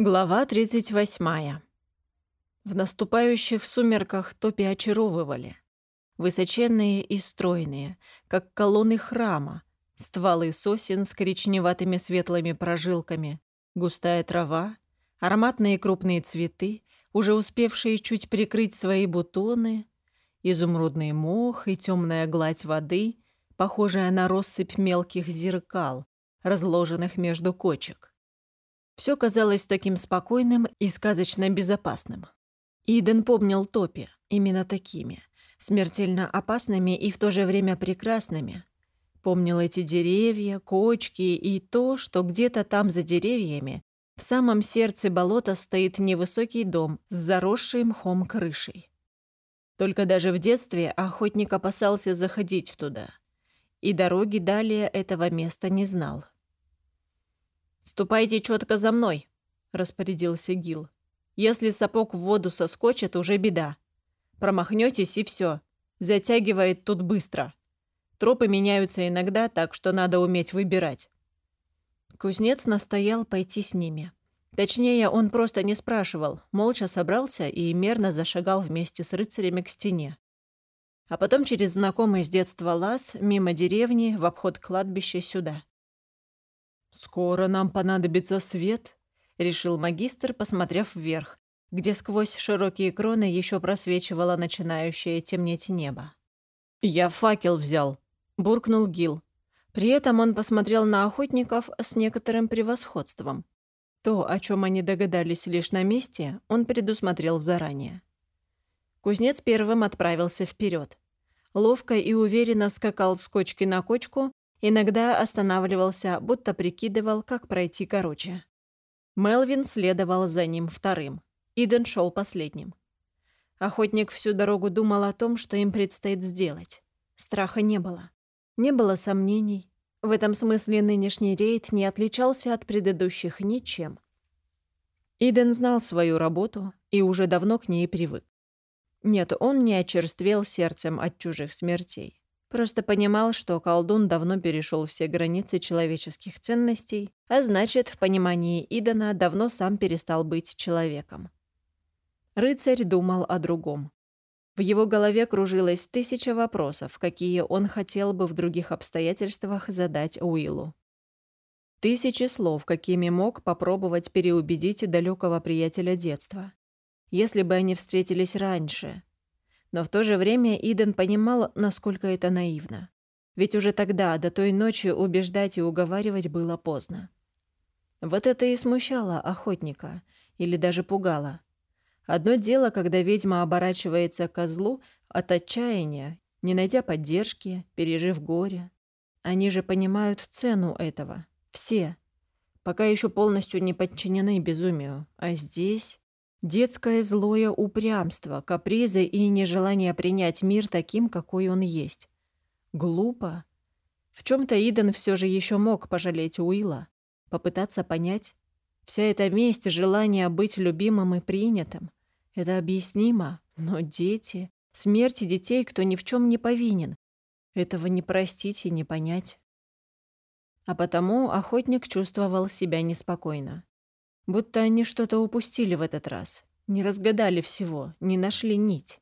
Глава 38. В наступающих сумерках топи очаровывали. Высоченные и стройные, как колонны храма, стволы сосен с коричневатыми светлыми прожилками, густая трава, ароматные крупные цветы, уже успевшие чуть прикрыть свои бутоны, изумрудный мох и темная гладь воды, похожая на россыпь мелких зеркал, разложенных между кочек. Все казалось таким спокойным и сказочно безопасным. Иден помнил топи именно такими, смертельно опасными и в то же время прекрасными. Помнил эти деревья, кочки и то, что где-то там за деревьями, в самом сердце болота стоит невысокий дом с заросшей мхом крышей. Только даже в детстве охотник опасался заходить туда, и дороги далее этого места не знал. «Ступайте четко за мной», — распорядился Гил. «Если сапог в воду соскочит, уже беда. Промахнетесь и все. Затягивает тут быстро. Тропы меняются иногда, так что надо уметь выбирать». Кузнец настоял пойти с ними. Точнее, он просто не спрашивал, молча собрался и мерно зашагал вместе с рыцарями к стене. А потом через знакомый с детства лаз, мимо деревни, в обход кладбища сюда. «Скоро нам понадобится свет», — решил магистр, посмотрев вверх, где сквозь широкие кроны еще просвечивало начинающее темнеть небо. «Я факел взял», — буркнул Гил. При этом он посмотрел на охотников с некоторым превосходством. То, о чем они догадались лишь на месте, он предусмотрел заранее. Кузнец первым отправился вперед. Ловко и уверенно скакал с кочки на кочку, Иногда останавливался, будто прикидывал, как пройти короче. Мелвин следовал за ним вторым. Иден шел последним. Охотник всю дорогу думал о том, что им предстоит сделать. Страха не было. Не было сомнений. В этом смысле нынешний рейд не отличался от предыдущих ничем. Иден знал свою работу и уже давно к ней привык. Нет, он не очерствел сердцем от чужих смертей. Просто понимал, что колдун давно перешел все границы человеческих ценностей, а значит, в понимании Идана давно сам перестал быть человеком. Рыцарь думал о другом. В его голове кружилось тысяча вопросов, какие он хотел бы в других обстоятельствах задать Уиллу. Тысячи слов, какими мог попробовать переубедить далекого приятеля детства. Если бы они встретились раньше – но в то же время Иден понимал, насколько это наивно. Ведь уже тогда, до той ночи, убеждать и уговаривать было поздно. Вот это и смущало охотника, или даже пугало. Одно дело, когда ведьма оборачивается козлу от отчаяния, не найдя поддержки, пережив горе. Они же понимают цену этого. Все. Пока еще полностью не подчинены безумию. А здесь... Детское злое упрямство, капризы и нежелание принять мир таким, какой он есть. Глупо. В чем-то Иден все же еще мог пожалеть Уилла, попытаться понять. Вся эта месть, желание быть любимым и принятым — это объяснимо, но дети, смерти детей, кто ни в чем не повинен, этого не простить и не понять. А потому охотник чувствовал себя неспокойно. Будто они что-то упустили в этот раз. Не разгадали всего, не нашли нить.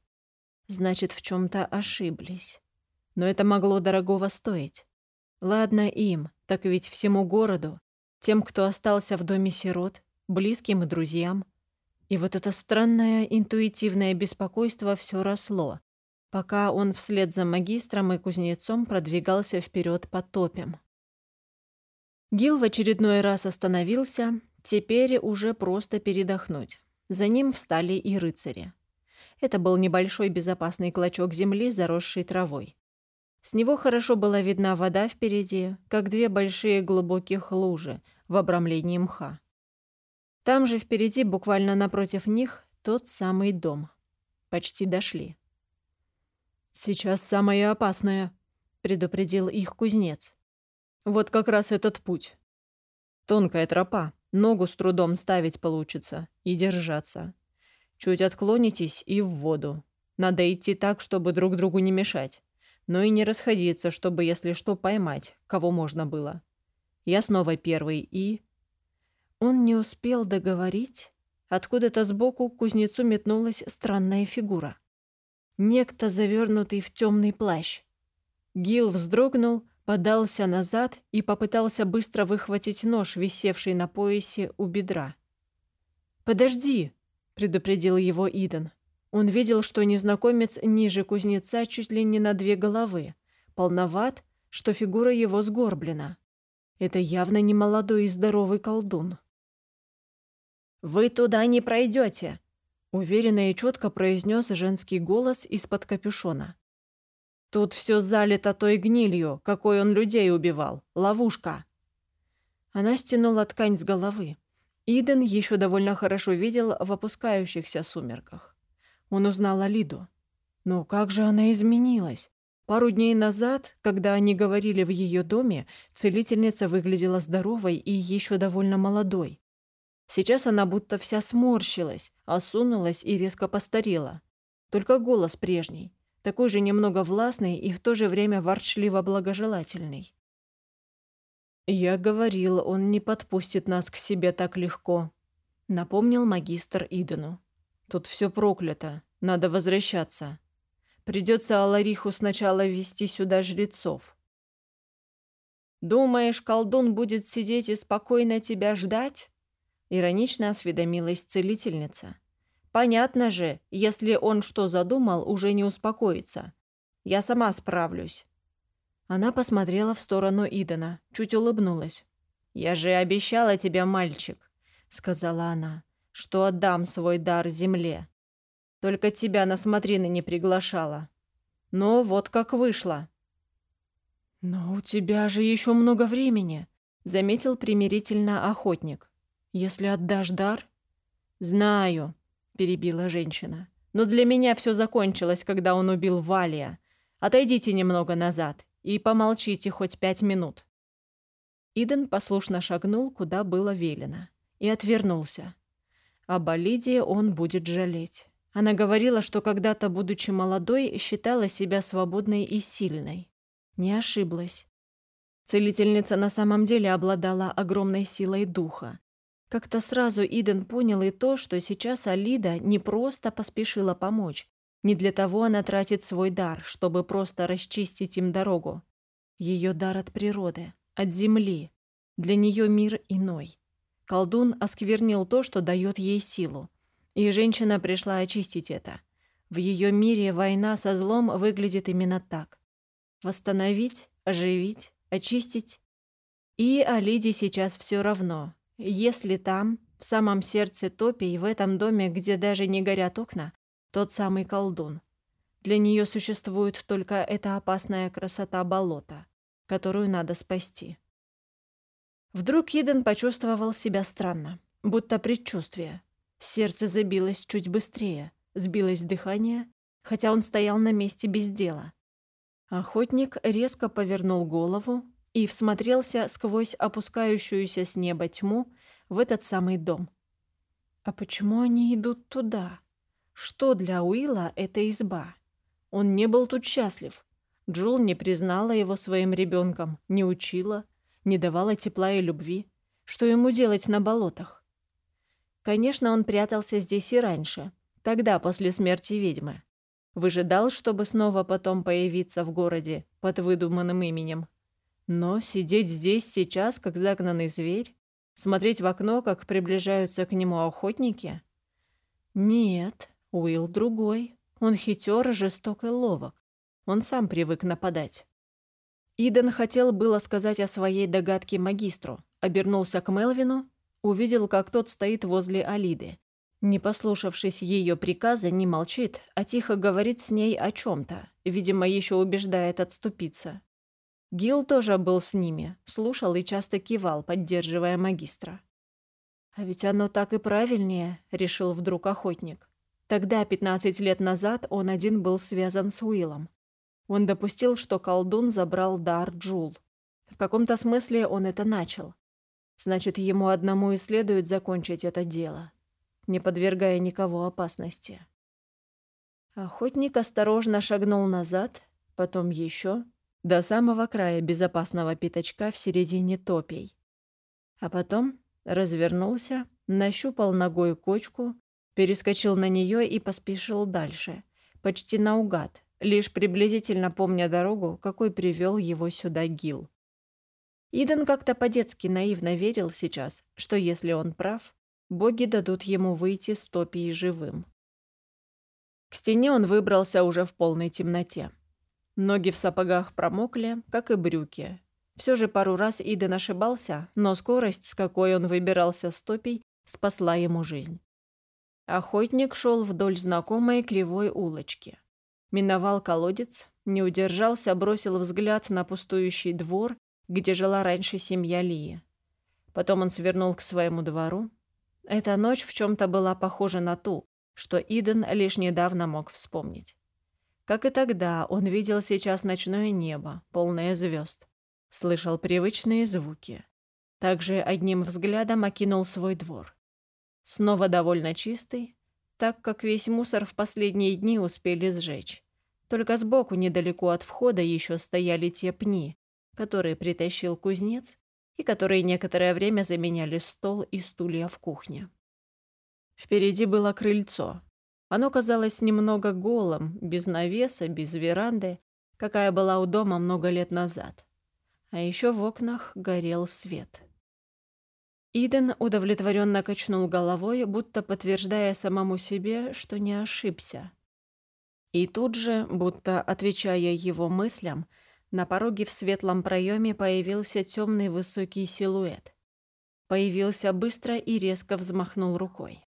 Значит, в чем-то ошиблись. Но это могло дорогого стоить. Ладно им, так ведь всему городу, тем, кто остался в доме сирот, близким и друзьям. И вот это странное интуитивное беспокойство все росло, пока он вслед за магистром и кузнецом продвигался вперед по топям. Гил в очередной раз остановился, Теперь уже просто передохнуть. За ним встали и рыцари. Это был небольшой безопасный клочок земли, заросший травой. С него хорошо была видна вода впереди, как две большие глубоких лужи в обрамлении мха. Там же впереди, буквально напротив них, тот самый дом. Почти дошли. «Сейчас самое опасное», — предупредил их кузнец. «Вот как раз этот путь. Тонкая тропа, Ногу с трудом ставить получится и держаться. Чуть отклонитесь и в воду. Надо идти так, чтобы друг другу не мешать. Но и не расходиться, чтобы, если что, поймать, кого можно было. Я снова первый и... Он не успел договорить. Откуда-то сбоку к кузнецу метнулась странная фигура. Некто, завернутый в темный плащ. Гил вздрогнул, подался назад и попытался быстро выхватить нож, висевший на поясе у бедра. «Подожди!» — предупредил его Иден. Он видел, что незнакомец ниже кузнеца чуть ли не на две головы, полноват, что фигура его сгорблена. Это явно не молодой и здоровый колдун. «Вы туда не пройдете!» — уверенно и четко произнес женский голос из-под капюшона. «Тут все залито той гнилью, какой он людей убивал. Ловушка!» Она стянула ткань с головы. Иден еще довольно хорошо видел в опускающихся сумерках. Он узнал Алиду. Но как же она изменилась? Пару дней назад, когда они говорили в ее доме, целительница выглядела здоровой и еще довольно молодой. Сейчас она будто вся сморщилась, осунулась и резко постарела. Только голос прежний, такой же немного властный и в то же время ворчливо-благожелательный. «Я говорил, он не подпустит нас к себе так легко», — напомнил магистр Идену. «Тут все проклято, надо возвращаться». Придется Алариху сначала ввести сюда жрецов. «Думаешь, колдун будет сидеть и спокойно тебя ждать?» Иронично осведомилась целительница. «Понятно же, если он что задумал, уже не успокоится. Я сама справлюсь». Она посмотрела в сторону Идана, чуть улыбнулась. «Я же обещала тебе, мальчик», — сказала она, — «что отдам свой дар земле. Только тебя на смотрины не приглашала. Но вот как вышло». «Но у тебя же еще много времени», — заметил примирительно охотник. «Если отдашь дар...» «Знаю», — перебила женщина. «Но для меня все закончилось, когда он убил Валия. Отойдите немного назад и помолчите хоть пять минут». Иден послушно шагнул, куда было велено, и отвернулся. Об Алидии он будет жалеть. Она говорила, что когда-то, будучи молодой, считала себя свободной и сильной. Не ошиблась. Целительница на самом деле обладала огромной силой духа. Как-то сразу Иден понял и то, что сейчас Алида не просто поспешила помочь. Не для того она тратит свой дар, чтобы просто расчистить им дорогу. Ее дар от природы, от земли. Для нее мир иной. Колдун осквернил то, что дает ей силу. И женщина пришла очистить это. В ее мире война со злом выглядит именно так. Восстановить, оживить, очистить. И Алиде сейчас все равно. Если там, в самом сердце топий, в этом доме, где даже не горят окна, тот самый колдун. Для нее существует только эта опасная красота болота, которую надо спасти. Вдруг Иден почувствовал себя странно, будто предчувствие. Сердце забилось чуть быстрее, сбилось дыхание, хотя он стоял на месте без дела. Охотник резко повернул голову и всмотрелся сквозь опускающуюся с неба тьму в этот самый дом. А почему они идут туда? Что для Уилла эта изба? Он не был тут счастлив. Джул не признала его своим ребенком, не учила, не давала тепла и любви. Что ему делать на болотах? Конечно, он прятался здесь и раньше, тогда, после смерти ведьмы. Выжидал, чтобы снова потом появиться в городе под выдуманным именем. Но сидеть здесь сейчас, как загнанный зверь, смотреть в окно, как приближаются к нему охотники? Нет, Уилл другой. Он хитер, жесток и ловок. Он сам привык нападать. Иден хотел было сказать о своей догадке магистру, обернулся к Мелвину Увидел, как тот стоит возле Алиды. Не послушавшись ее приказа, не молчит, а тихо говорит с ней о чем-то. Видимо, еще убеждает отступиться. Гил тоже был с ними, слушал и часто кивал, поддерживая магистра. «А ведь оно так и правильнее», — решил вдруг охотник. Тогда, 15 лет назад, он один был связан с Уиллом. Он допустил, что колдун забрал дар Джул. В каком-то смысле он это начал. Значит, ему одному и следует закончить это дело, не подвергая никого опасности. Охотник осторожно шагнул назад, потом еще, до самого края безопасного пятачка в середине топей. А потом развернулся, нащупал ногой кочку, перескочил на нее и поспешил дальше, почти наугад, лишь приблизительно помня дорогу, какой привел его сюда Гил. Иден как-то по-детски наивно верил сейчас, что если он прав, боги дадут ему выйти с топией живым. К стене он выбрался уже в полной темноте. Ноги в сапогах промокли, как и брюки. Все же пару раз Иден ошибался, но скорость, с какой он выбирался с топей, спасла ему жизнь. Охотник шел вдоль знакомой кривой улочки. Миновал колодец, не удержался, бросил взгляд на пустующий двор, где жила раньше семья Лии. Потом он свернул к своему двору. Эта ночь в чем-то была похожа на ту, что Иден лишь недавно мог вспомнить. Как и тогда, он видел сейчас ночное небо, полное звезд, слышал привычные звуки. Также одним взглядом окинул свой двор. Снова довольно чистый, так как весь мусор в последние дни успели сжечь. Только сбоку, недалеко от входа, еще стояли те пни, которые притащил кузнец и которые некоторое время заменяли стол и стулья в кухне. Впереди было крыльцо. Оно казалось немного голым, без навеса, без веранды, какая была у дома много лет назад. А еще в окнах горел свет. Иден удовлетворенно качнул головой, будто подтверждая самому себе, что не ошибся. И тут же, будто отвечая его мыслям, на пороге в светлом проеме появился темный высокий силуэт. Появился быстро и резко взмахнул рукой.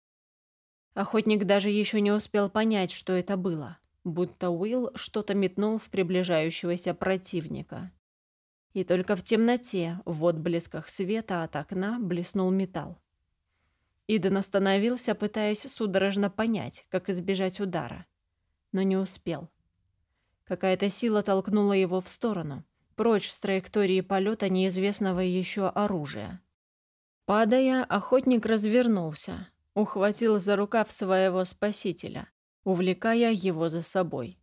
Охотник даже еще не успел понять, что это было, будто Уилл что-то метнул в приближающегося противника. И только в темноте, в отблесках света от окна, блеснул металл. Иден остановился, пытаясь судорожно понять, как избежать удара. Но не успел. Какая-то сила толкнула его в сторону, прочь с траектории полета неизвестного еще оружия. Падая, охотник развернулся, ухватил за рукав своего спасителя, увлекая его за собой.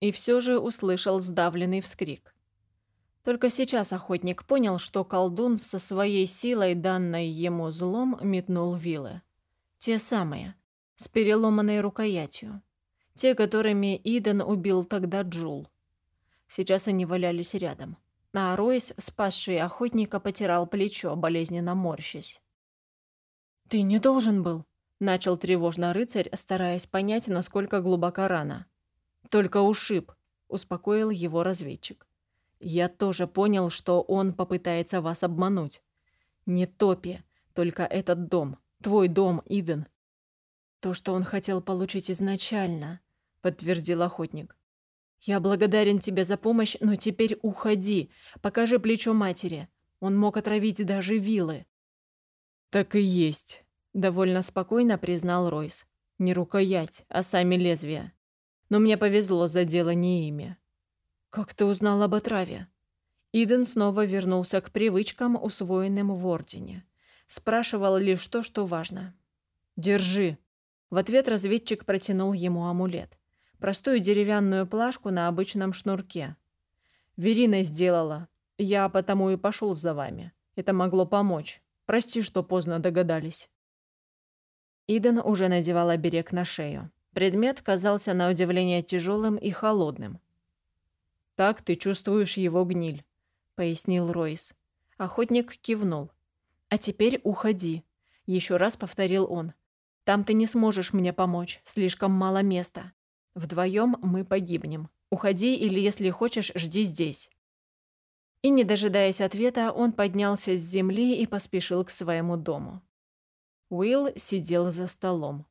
И все же услышал сдавленный вскрик. Только сейчас охотник понял, что колдун со своей силой, данной ему злом, метнул вилы. Те самые, с переломанной рукоятью. Те, которыми Иден убил тогда Джул. Сейчас они валялись рядом. А Ройс, спасший охотника, потирал плечо, болезненно морщась. «Ты не должен был», — начал тревожно рыцарь, стараясь понять, насколько глубока рана. «Только ушиб», — успокоил его разведчик. Я тоже понял, что он попытается вас обмануть. Не Топи, только этот дом. Твой дом, Иден. То, что он хотел получить изначально, подтвердил охотник. Я благодарен тебе за помощь, но теперь уходи. Покажи плечо матери. Он мог отравить даже вилы. Так и есть, довольно спокойно признал Ройс. Не рукоять, а сами лезвия. Но мне повезло за дело не ими. «Как ты узнал об отраве?» Иден снова вернулся к привычкам, усвоенным в Ордене. Спрашивал лишь то, что важно. «Держи!» В ответ разведчик протянул ему амулет. Простую деревянную плашку на обычном шнурке. «Верина сделала. Я потому и пошел за вами. Это могло помочь. Прости, что поздно догадались». Иден уже надевал оберег на шею. Предмет казался на удивление тяжелым и холодным. «Так ты чувствуешь его гниль», — пояснил Ройс. Охотник кивнул. «А теперь уходи», — еще раз повторил он. «Там ты не сможешь мне помочь, слишком мало места. Вдвоем мы погибнем. Уходи или, если хочешь, жди здесь». И, не дожидаясь ответа, он поднялся с земли и поспешил к своему дому. Уилл сидел за столом.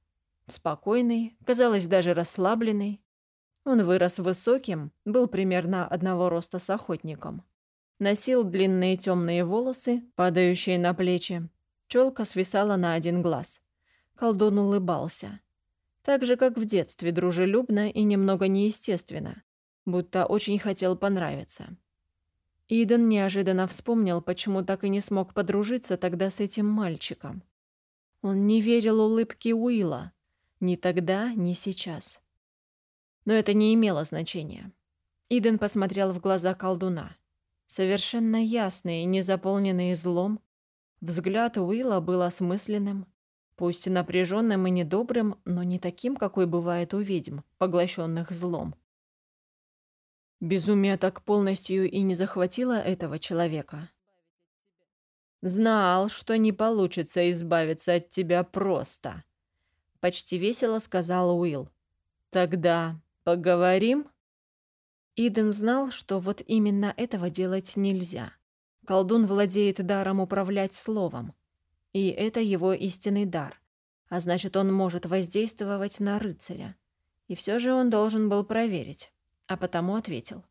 Спокойный, казалось, даже расслабленный, он вырос высоким, был примерно одного роста с охотником. Носил длинные темные волосы, падающие на плечи. Челка свисала на один глаз. Колдун улыбался. Так же, как в детстве, дружелюбно и немного неестественно, будто очень хотел понравиться. Иден неожиданно вспомнил, почему так и не смог подружиться тогда с этим мальчиком. Он не верил улыбке Уилла. Ни тогда, ни сейчас. Но это не имело значения. Иден посмотрел в глаза колдуна. Совершенно ясные, не заполненные злом. Взгляд Уилла был осмысленным, пусть напряженным и недобрым, но не таким, какой бывает у ведьм, поглощенных злом. Безумие так полностью и не захватило этого человека. «Знал, что не получится избавиться от тебя просто», — почти весело сказал Уилл. «Тогда поговорим?» Иден знал, что вот именно этого делать нельзя. Колдун владеет даром управлять словом. И это его истинный дар. А значит, он может воздействовать на рыцаря. И все же он должен был проверить. А потому ответил.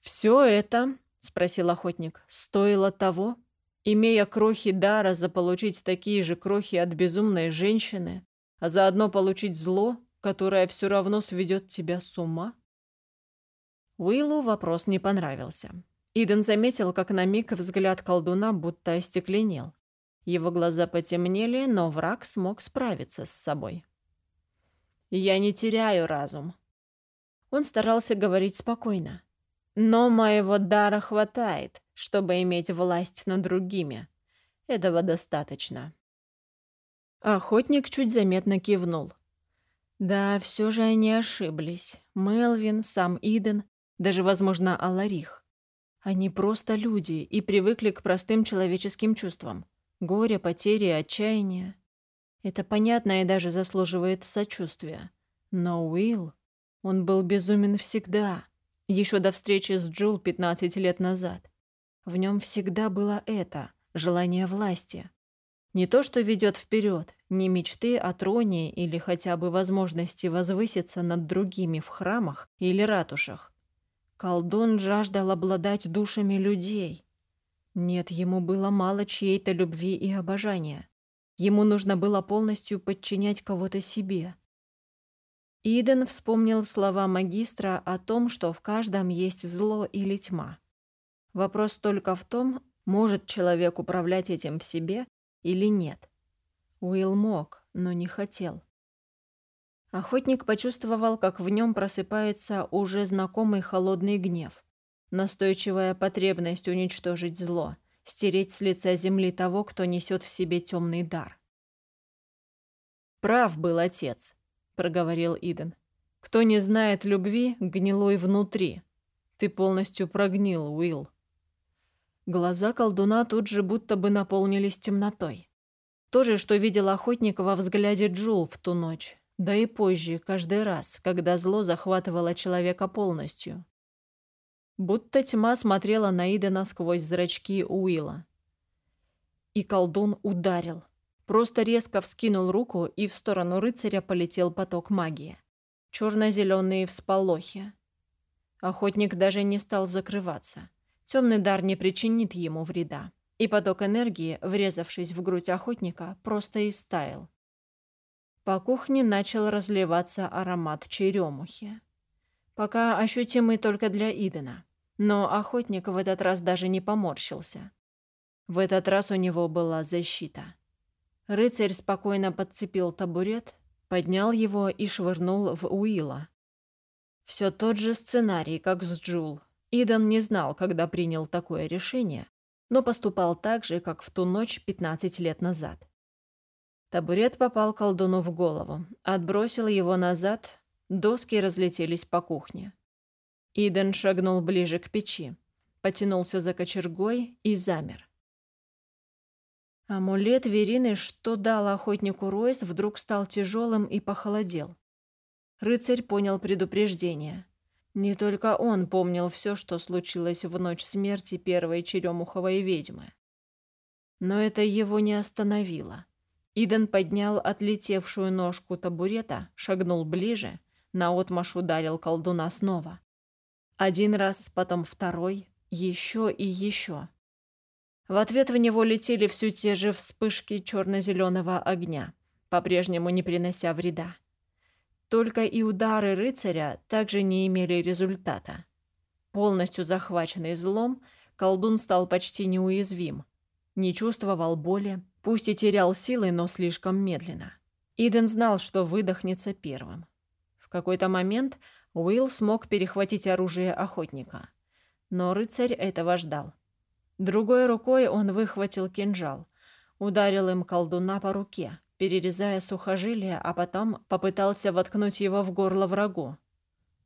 «Все это, — спросил охотник, — стоило того, имея крохи дара, заполучить такие же крохи от безумной женщины, а заодно получить зло, которое все равно сведет тебя с ума?» Уиллу вопрос не понравился. Иден заметил, как на миг взгляд колдуна будто остекленел. Его глаза потемнели, но враг смог справиться с собой. «Я не теряю разум». Он старался говорить спокойно. «Но моего дара хватает, чтобы иметь власть над другими. Этого достаточно». Охотник чуть заметно кивнул. Да, все же они ошиблись. Мелвин, сам Иден, даже, возможно, Аларих. Они просто люди и привыкли к простым человеческим чувствам. Горе, потери, отчаяние. Это понятно и даже заслуживает сочувствия. Но Уилл, он был безумен всегда, еще до встречи с Джул 15 лет назад. В нем всегда было это, желание власти. Не то, что ведет вперед, не мечты о троне или хотя бы возможности возвыситься над другими в храмах или ратушах. Колдун жаждал обладать душами людей. Нет, ему было мало чьей-то любви и обожания. Ему нужно было полностью подчинять кого-то себе. Иден вспомнил слова магистра о том, что в каждом есть зло или тьма. Вопрос только в том, может человек управлять этим в себе или нет. Уилл мог, но не хотел. Охотник почувствовал, как в нем просыпается уже знакомый холодный гнев. Настойчивая потребность уничтожить зло, стереть с лица земли того, кто несет в себе темный дар. «Прав был отец», — проговорил Иден. «Кто не знает любви, гнилой внутри. Ты полностью прогнил, Уилл». Глаза колдуна тут же будто бы наполнились темнотой. То же, что видел охотник во взгляде Джул в ту ночь, да и позже, каждый раз, когда зло захватывало человека полностью. Будто тьма смотрела на Идена сквозь зрачки Уилла. И колдун ударил. Просто резко вскинул руку, и в сторону рыцаря полетел поток магии. Черно-зеленые всполохи. Охотник даже не стал закрываться. Темный дар не причинит ему вреда. И поток энергии, врезавшись в грудь охотника, просто истаял. По кухне начал разливаться аромат черемухи. Пока ощутимый только для Идена. Но охотник в этот раз даже не поморщился. В этот раз у него была защита. Рыцарь спокойно подцепил табурет, поднял его и швырнул в Уилла. Все тот же сценарий, как с Джул. Иден не знал, когда принял такое решение, но поступал так же, как в ту ночь 15 лет назад. Табурет попал колдуну в голову, отбросил его назад, доски разлетелись по кухне. Иден шагнул ближе к печи, потянулся за кочергой и замер. Амулет Верины, что дал охотнику Ройс, вдруг стал тяжелым и похолодел. Рыцарь понял предупреждение. Не только он помнил все, что случилось в ночь смерти первой черемуховой ведьмы. Но это его не остановило. Иден поднял отлетевшую ножку табурета, шагнул ближе, наотмашь ударил колдуна снова. Один раз, потом второй, еще и еще. В ответ в него летели все те же вспышки черно-зеленого огня, по-прежнему не принося вреда. Только и удары рыцаря также не имели результата. Полностью захваченный злом, колдун стал почти неуязвим. Не чувствовал боли, Пусть и терял силы, но слишком медленно. Иден знал, что выдохнется первым. В какой-то момент Уилл смог перехватить оружие охотника. Но рыцарь этого ждал. Другой рукой он выхватил кинжал, ударил им колдуна по руке, перерезая сухожилие, а потом попытался воткнуть его в горло врагу.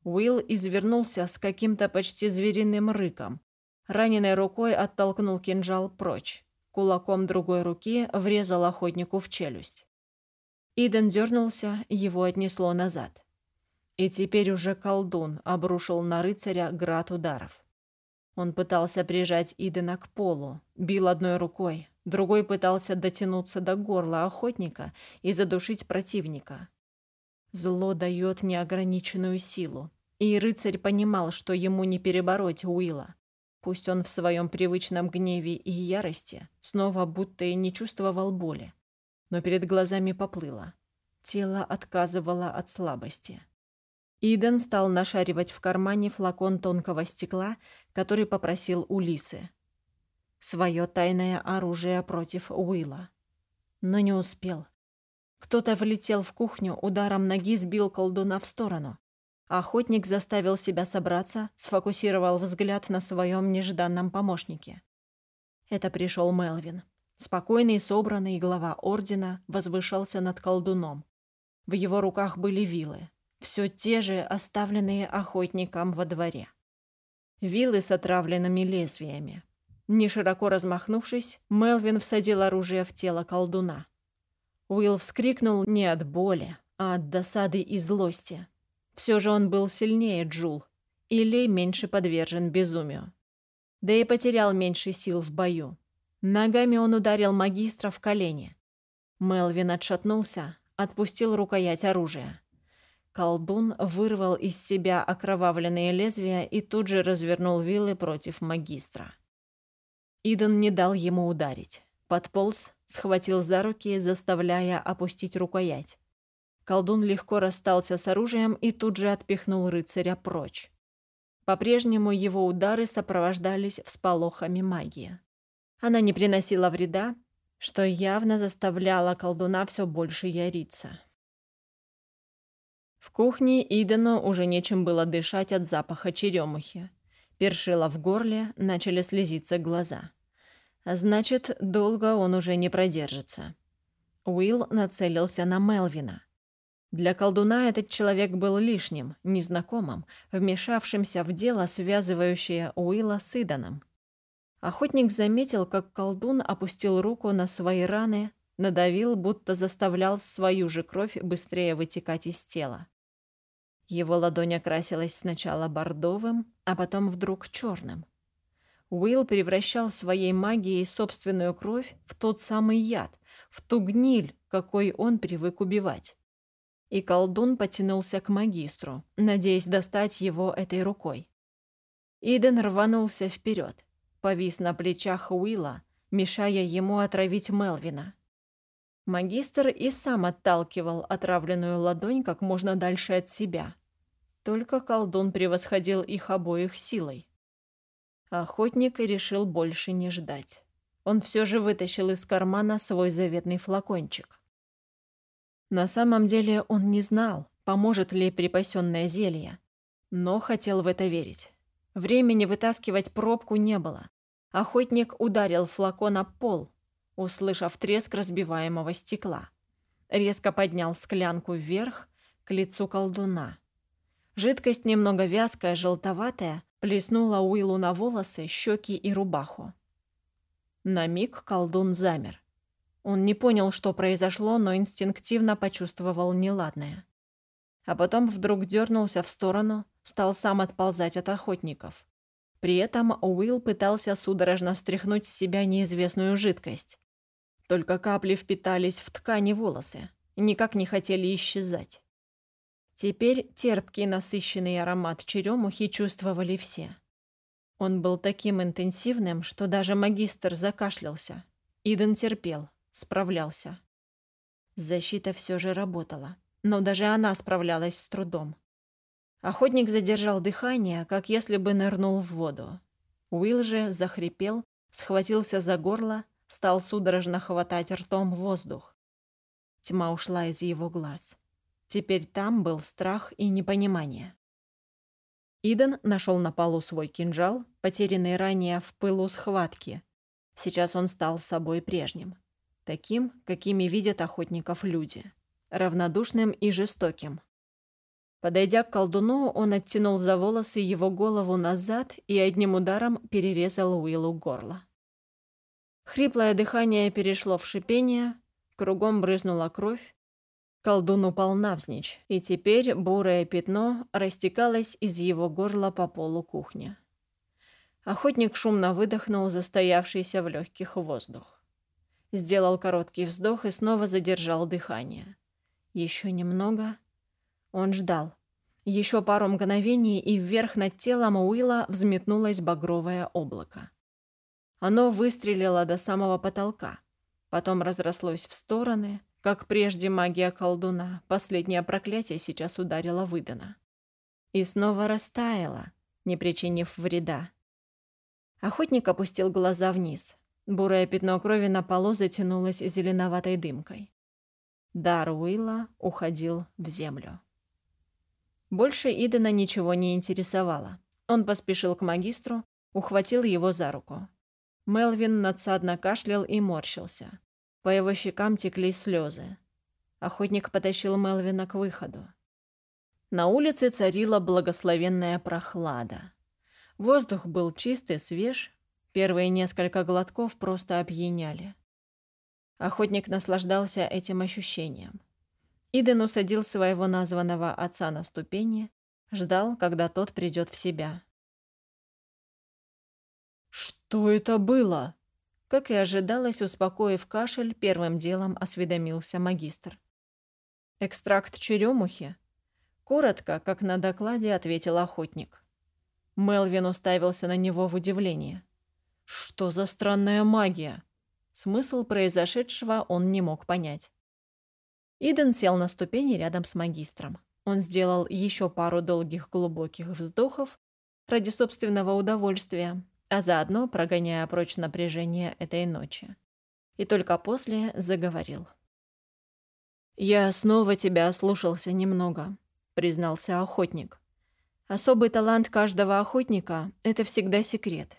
Уилл извернулся с каким-то почти звериным рыком. Раненой рукой оттолкнул кинжал прочь. Кулаком другой руки врезал охотнику в челюсть. Иден дернулся, его отнесло назад. И теперь уже колдун обрушил на рыцаря град ударов. Он пытался прижать Идена к полу, бил одной рукой, другой пытался дотянуться до горла охотника и задушить противника. Зло дает неограниченную силу, и рыцарь понимал, что ему не перебороть Уилла. Пусть он в своем привычном гневе и ярости снова будто и не чувствовал боли, но перед глазами поплыло. Тело отказывало от слабости. Иден стал нашаривать в кармане флакон тонкого стекла, который попросил у Лисы. Своё тайное оружие против Уилла. Но не успел. Кто-то влетел в кухню, ударом ноги сбил колдуна в сторону. Охотник заставил себя собраться, сфокусировал взгляд на своем нежданном помощнике. Это пришел Мелвин. Спокойный собранный глава ордена возвышался над колдуном. В его руках были вилы, все те же, оставленные охотником во дворе. Вилы с отравленными лезвиями. Не широко размахнувшись, Мелвин всадил оружие в тело колдуна. Уилл вскрикнул не от боли, а от досады и злости. Все же он был сильнее Джул, или меньше подвержен безумию. Да и потерял меньше сил в бою. Ногами он ударил магистра в колени. Мелвин отшатнулся, отпустил рукоять оружия. Колдун вырвал из себя окровавленные лезвия и тут же развернул вилы против магистра. Иден не дал ему ударить. Подполз, схватил за руки, заставляя опустить рукоять. Колдун легко расстался с оружием и тут же отпихнул рыцаря прочь. По-прежнему его удары сопровождались всполохами магии. Она не приносила вреда, что явно заставляло колдуна все больше яриться. В кухне Идену уже нечем было дышать от запаха черемухи. Першило в горле, начали слезиться глаза. Значит, долго он уже не продержится. Уилл нацелился на Мелвина. Для колдуна этот человек был лишним, незнакомым, вмешавшимся в дело, связывающее Уилла с Иданом. Охотник заметил, как колдун опустил руку на свои раны, надавил, будто заставлял свою же кровь быстрее вытекать из тела. Его ладонь окрасилась сначала бордовым, а потом вдруг черным. Уилл превращал своей магией собственную кровь в тот самый яд, в ту гниль, какой он привык убивать и колдун потянулся к магистру, надеясь достать его этой рукой. Иден рванулся вперед, повис на плечах Уилла, мешая ему отравить Мелвина. Магистр и сам отталкивал отравленную ладонь как можно дальше от себя. Только колдун превосходил их обоих силой. Охотник решил больше не ждать. Он все же вытащил из кармана свой заветный флакончик. На самом деле он не знал, поможет ли припасенное зелье, но хотел в это верить. Времени вытаскивать пробку не было. Охотник ударил флакон об пол, услышав треск разбиваемого стекла. Резко поднял склянку вверх к лицу колдуна. Жидкость, немного вязкая, желтоватая, плеснула Уиллу на волосы, щеки и рубаху. На миг колдун замер. Он не понял, что произошло, но инстинктивно почувствовал неладное. А потом вдруг дернулся в сторону, стал сам отползать от охотников. При этом Уилл пытался судорожно стряхнуть с себя неизвестную жидкость. Только капли впитались в ткани волосы, никак не хотели исчезать. Теперь терпкий насыщенный аромат черемухи чувствовали все. Он был таким интенсивным, что даже магистр закашлялся. Иден терпел, справлялся. Защита все же работала, но даже она справлялась с трудом. Охотник задержал дыхание, как если бы нырнул в воду. Уилл же захрипел, схватился за горло, стал судорожно хватать ртом воздух. Тьма ушла из его глаз. Теперь там был страх и непонимание. Иден нашел на полу свой кинжал, потерянный ранее в пылу схватки. Сейчас он стал собой прежним. Таким, какими видят охотников люди. Равнодушным и жестоким. Подойдя к колдуну, он оттянул за волосы его голову назад и одним ударом перерезал Уиллу горло. Хриплое дыхание перешло в шипение, кругом брызнула кровь, Колдун упал навзничь, и теперь бурое пятно растекалось из его горла по полу кухни. Охотник шумно выдохнул застоявшийся в легких воздух. Сделал короткий вздох и снова задержал дыхание. Еще немного. Он ждал. Еще пару мгновений, и вверх над телом Уилла взметнулось багровое облако. Оно выстрелило до самого потолка, потом разрослось в стороны — как прежде магия колдуна, последнее проклятие сейчас ударило выдано. И снова растаяло, не причинив вреда. Охотник опустил глаза вниз. Бурое пятно крови на полу затянулось зеленоватой дымкой. Дар Уилла уходил в землю. Больше Идена ничего не интересовало. Он поспешил к магистру, ухватил его за руку. Мелвин надсадно кашлял и морщился. По его щекам текли слезы. Охотник потащил Мелвина к выходу. На улице царила благословенная прохлада. Воздух был чистый, свеж, первые несколько глотков просто опьяняли. Охотник наслаждался этим ощущением. Иден усадил своего названного отца на ступени, ждал, когда тот придет в себя. «Что это было?» Как и ожидалось, успокоив кашель, первым делом осведомился магистр. «Экстракт черемухи?» Коротко, как на докладе, ответил охотник. Мелвин уставился на него в удивлении. «Что за странная магия?» Смысл произошедшего он не мог понять. Иден сел на ступени рядом с магистром. Он сделал еще пару долгих глубоких вздохов ради собственного удовольствия, а заодно прогоняя прочь напряжение этой ночи. И только после заговорил. «Я снова тебя ослушался немного», — признался охотник. «Особый талант каждого охотника — это всегда секрет.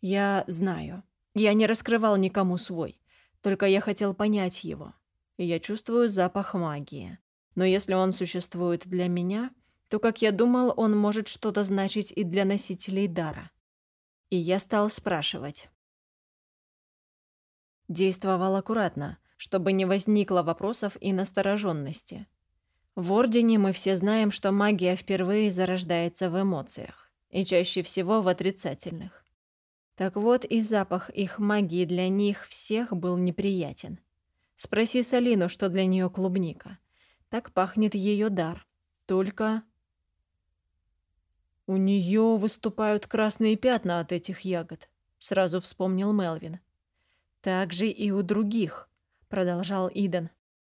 Я знаю. Я не раскрывал никому свой, только я хотел понять его. Я чувствую запах магии. Но если он существует для меня, то, как я думал, он может что-то значить и для носителей дара. И я стал спрашивать. Действовал аккуратно, чтобы не возникло вопросов и настороженности. В Ордене мы все знаем, что магия впервые зарождается в эмоциях, и чаще всего в отрицательных. Так вот, и запах их магии для них всех был неприятен. Спроси Салину, что для нее клубника. Так пахнет ее дар. Только «У нее выступают красные пятна от этих ягод», — сразу вспомнил Мелвин. «Так же и у других», — продолжал Иден.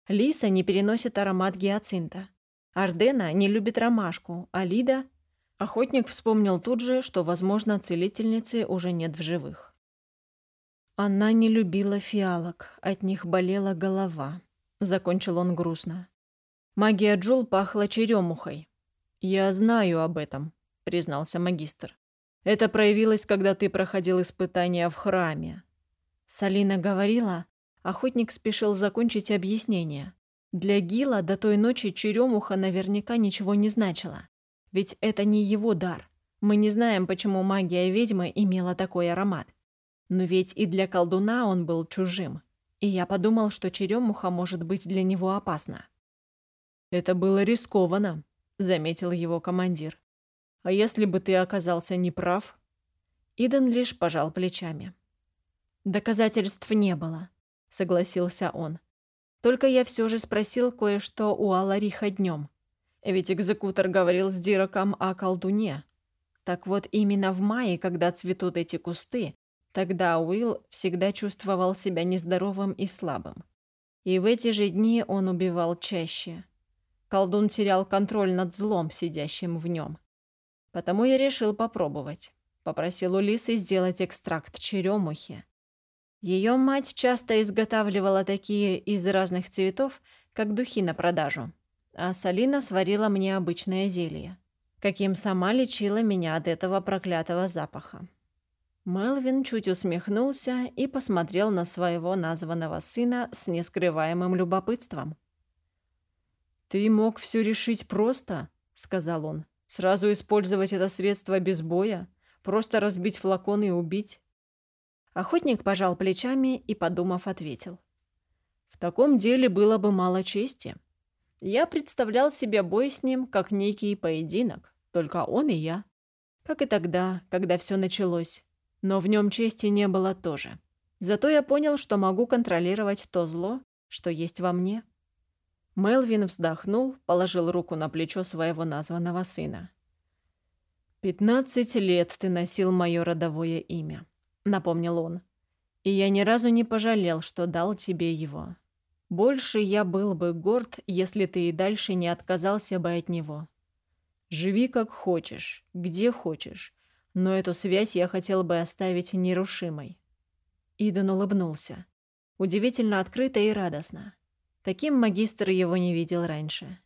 «Лиса не переносит аромат гиацинта. Ардена не любит ромашку, а Лида...» Охотник вспомнил тут же, что, возможно, целительницы уже нет в живых. Она не любила фиалок, от них болела голова. Закончил он грустно. Магия Джул пахла черемухой. «Я знаю об этом», признался магистр. Это проявилось, когда ты проходил испытания в храме. Салина говорила, охотник спешил закончить объяснение. Для Гила до той ночи черемуха наверняка ничего не значила. Ведь это не его дар. Мы не знаем, почему магия ведьмы имела такой аромат. Но ведь и для колдуна он был чужим. И я подумал, что черемуха может быть для него опасна. «Это было рискованно», — заметил его командир. А если бы ты оказался неправ?» Иден лишь пожал плечами. «Доказательств не было», — согласился он. «Только я все же спросил кое-что у Алариха днем. Ведь экзекутор говорил с Дироком о колдуне. Так вот, именно в мае, когда цветут эти кусты, тогда Уилл всегда чувствовал себя нездоровым и слабым. И в эти же дни он убивал чаще. Колдун терял контроль над злом, сидящим в нем. Потому я решил попробовать. Попросил у Лисы сделать экстракт черемухи. Ее мать часто изготавливала такие из разных цветов, как духи на продажу. А Салина сварила мне обычное зелье. каким сама лечила меня от этого проклятого запаха. Мелвин чуть усмехнулся и посмотрел на своего названного сына с нескрываемым любопытством. «Ты мог все решить просто», — сказал он. «Сразу использовать это средство без боя, просто разбить флакон и убить». Охотник пожал плечами и, подумав, ответил. «В таком деле было бы мало чести. Я представлял себе бой с ним как некий поединок, только он и я. Как и тогда, когда все началось но в нем чести не было тоже. Зато я понял, что могу контролировать то зло, что есть во мне. Мелвин вздохнул, положил руку на плечо своего названного сына. «Пятнадцать лет ты носил мое родовое имя», — напомнил он. «И я ни разу не пожалел, что дал тебе его. Больше я был бы горд, если ты и дальше не отказался бы от него. Живи как хочешь, где хочешь, но эту связь я хотел бы оставить нерушимой. Иден улыбнулся. Удивительно открыто и радостно. Таким магистр его не видел раньше.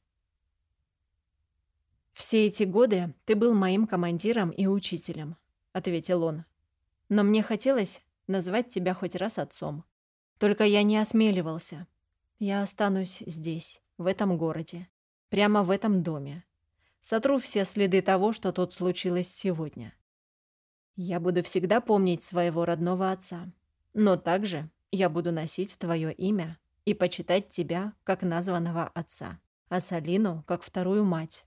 «Все эти годы ты был моим командиром и учителем», — ответил он. «Но мне хотелось назвать тебя хоть раз отцом. Только я не осмеливался. Я останусь здесь, в этом городе, прямо в этом доме. Сотру все следы того, что тут случилось сегодня. Я буду всегда помнить своего родного отца. Но также я буду носить твое имя и почитать тебя как названного отца, а Салину как вторую мать.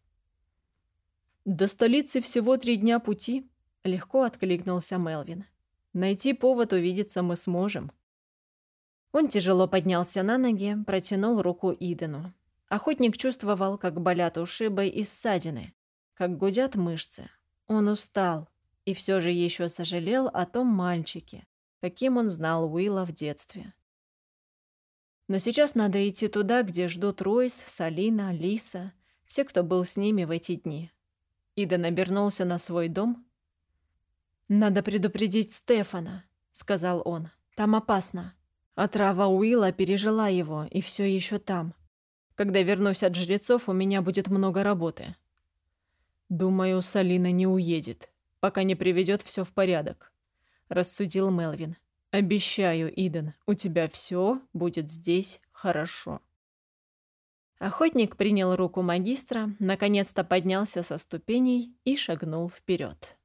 «До столицы всего три дня пути», — легко откликнулся Мелвин. «Найти повод увидеться мы сможем». Он тяжело поднялся на ноги, протянул руку Идену. Охотник чувствовал, как болят ушибы и ссадины, как гудят мышцы. Он устал, и все же еще сожалел о том мальчике, каким он знал Уилла в детстве. Но сейчас надо идти туда, где ждут Ройс, Салина, Лиса, все, кто был с ними в эти дни. Иден обернулся на свой дом. «Надо предупредить Стефана», — сказал он. «Там опасно. Отрава Уилла пережила его, и все еще там. Когда вернусь от жрецов, у меня будет много работы». «Думаю, Салина не уедет», пока не приведет все в порядок», — рассудил Мелвин. «Обещаю, Иден, у тебя все будет здесь хорошо». Охотник принял руку магистра, наконец-то поднялся со ступеней и шагнул вперед.